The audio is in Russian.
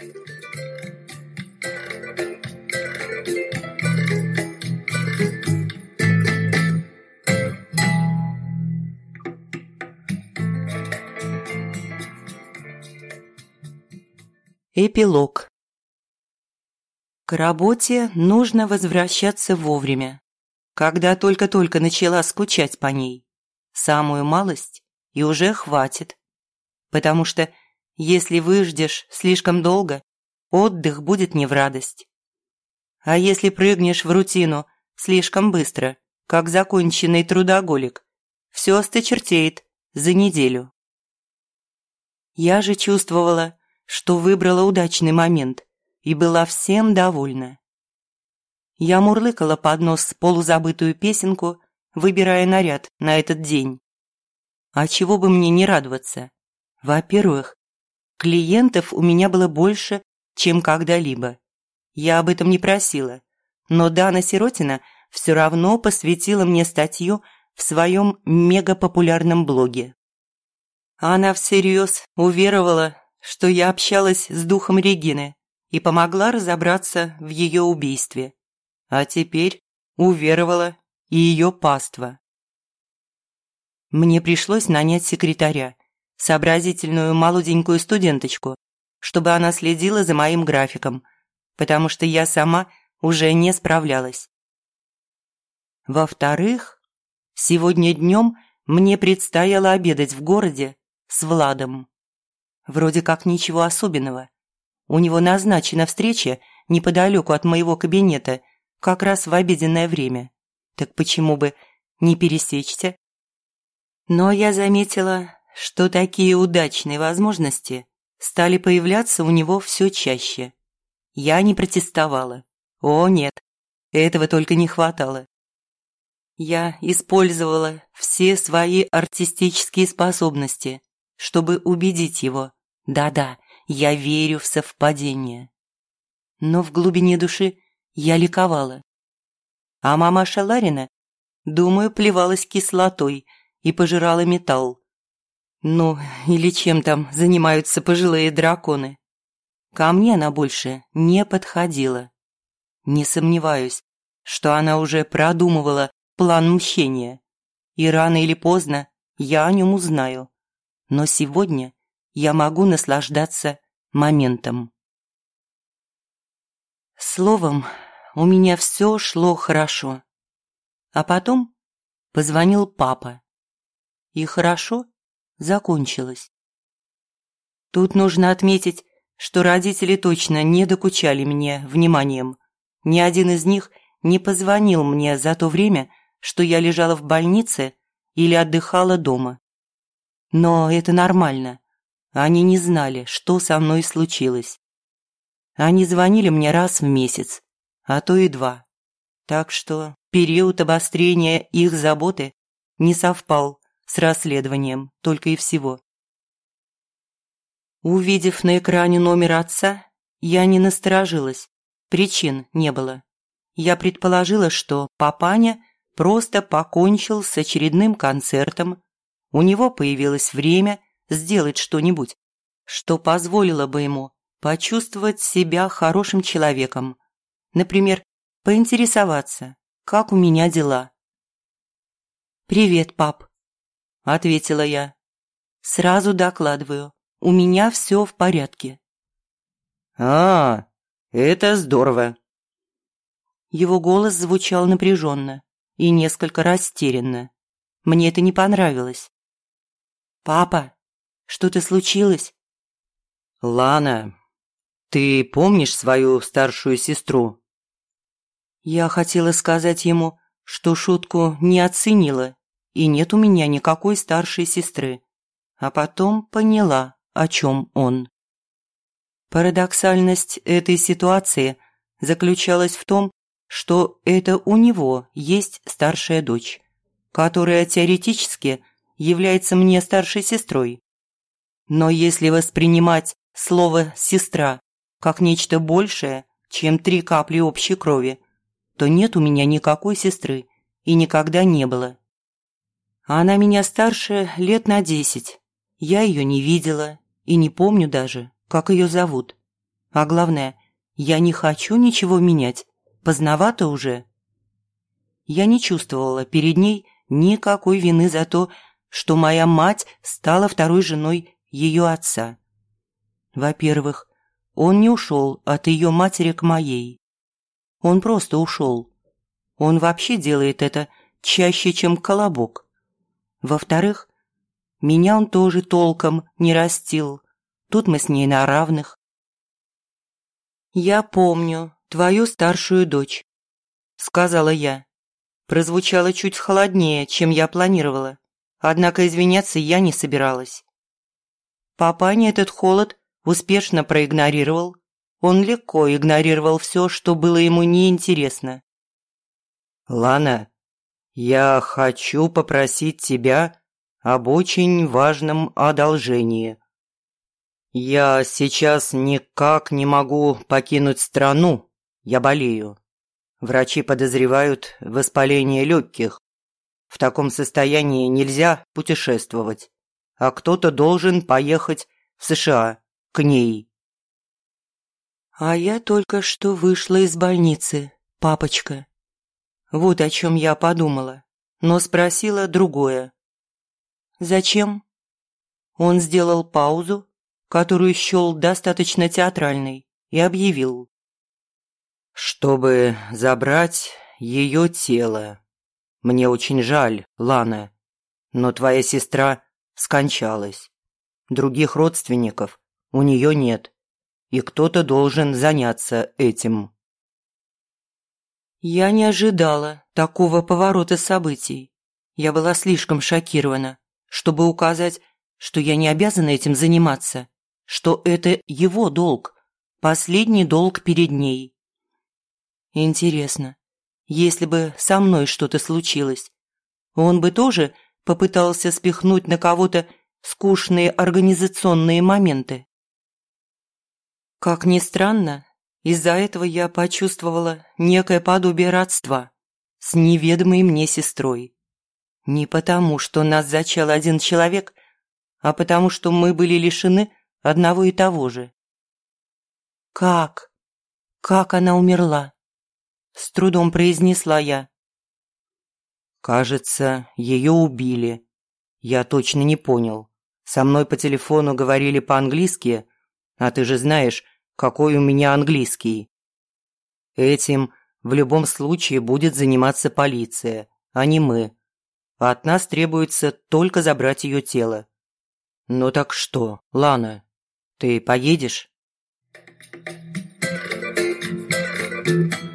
Эпилог К работе нужно возвращаться вовремя, когда только-только начала скучать по ней. Самую малость и уже хватит. Потому что если выждешь слишком долго, отдых будет не в радость. А если прыгнешь в рутину слишком быстро, как законченный трудоголик, все осточертеет за неделю. Я же чувствовала, что выбрала удачный момент и была всем довольна. Я мурлыкала под нос полузабытую песенку, выбирая наряд на этот день. А чего бы мне не радоваться? Во-первых, клиентов у меня было больше, чем когда-либо. Я об этом не просила, но Дана Сиротина все равно посвятила мне статью в своем мегапопулярном блоге. Она всерьез уверовала, что я общалась с духом Регины и помогла разобраться в ее убийстве. А теперь уверовала и ее паства. Мне пришлось нанять секретаря, сообразительную молоденькую студенточку, чтобы она следила за моим графиком, потому что я сама уже не справлялась. Во-вторых, сегодня днем мне предстояло обедать в городе с Владом. Вроде как ничего особенного. У него назначена встреча неподалеку от моего кабинета, как раз в обеденное время. Так почему бы не пересечься? Но я заметила, что такие удачные возможности стали появляться у него все чаще. Я не протестовала. О, нет, этого только не хватало. Я использовала все свои артистические способности, чтобы убедить его. Да-да, я верю в совпадение. Но в глубине души я ликовала. А мама Шаларина, думаю, плевалась кислотой и пожирала металл. Ну, или чем там занимаются пожилые драконы. Ко мне она больше не подходила. Не сомневаюсь, что она уже продумывала план мщения. И рано или поздно я о нем узнаю но сегодня я могу наслаждаться моментом. Словом, у меня все шло хорошо. А потом позвонил папа. И хорошо закончилось. Тут нужно отметить, что родители точно не докучали мне вниманием. Ни один из них не позвонил мне за то время, что я лежала в больнице или отдыхала дома. Но это нормально. Они не знали, что со мной случилось. Они звонили мне раз в месяц, а то и два. Так что период обострения их заботы не совпал с расследованием только и всего. Увидев на экране номер отца, я не насторожилась. Причин не было. Я предположила, что папаня просто покончил с очередным концертом у него появилось время сделать что-нибудь, что позволило бы ему почувствовать себя хорошим человеком. Например, поинтересоваться, как у меня дела. «Привет, пап», – ответила я. «Сразу докладываю, у меня все в порядке». «А, это здорово». Его голос звучал напряженно и несколько растерянно. Мне это не понравилось. «Папа, что-то случилось?» «Лана, ты помнишь свою старшую сестру?» Я хотела сказать ему, что шутку не оценила, и нет у меня никакой старшей сестры. А потом поняла, о чем он. Парадоксальность этой ситуации заключалась в том, что это у него есть старшая дочь, которая теоретически является мне старшей сестрой. Но если воспринимать слово «сестра» как нечто большее, чем три капли общей крови, то нет у меня никакой сестры и никогда не было. Она меня старше лет на десять. Я ее не видела и не помню даже, как ее зовут. А главное, я не хочу ничего менять. Поздновато уже. Я не чувствовала перед ней никакой вины за то, что моя мать стала второй женой ее отца. Во-первых, он не ушел от ее матери к моей. Он просто ушел. Он вообще делает это чаще, чем колобок. Во-вторых, меня он тоже толком не растил. Тут мы с ней на равных. «Я помню твою старшую дочь», — сказала я. Прозвучало чуть холоднее, чем я планировала. Однако извиняться я не собиралась. Папаня этот холод успешно проигнорировал. Он легко игнорировал все, что было ему неинтересно. «Лана, я хочу попросить тебя об очень важном одолжении. Я сейчас никак не могу покинуть страну, я болею. Врачи подозревают воспаление легких. В таком состоянии нельзя путешествовать, а кто-то должен поехать в США к ней. А я только что вышла из больницы, папочка. Вот о чем я подумала, но спросила другое. Зачем? Он сделал паузу, которую счел достаточно театральной, и объявил. «Чтобы забрать ее тело. Мне очень жаль, Лана, но твоя сестра скончалась. Других родственников у нее нет, и кто-то должен заняться этим». Я не ожидала такого поворота событий. Я была слишком шокирована, чтобы указать, что я не обязана этим заниматься, что это его долг, последний долг перед ней. Интересно, если бы со мной что-то случилось, он бы тоже попытался спихнуть на кого-то скучные организационные моменты? Как ни странно, из-за этого я почувствовала некое подобие родства с неведомой мне сестрой. Не потому, что нас зачал один человек, а потому, что мы были лишены одного и того же. «Как? Как она умерла?» С трудом произнесла я. «Кажется, ее убили. Я точно не понял. Со мной по телефону говорили по-английски, а ты же знаешь, какой у меня английский. Этим в любом случае будет заниматься полиция, а не мы. От нас требуется только забрать ее тело. Ну так что, Лана, ты поедешь? Thank you.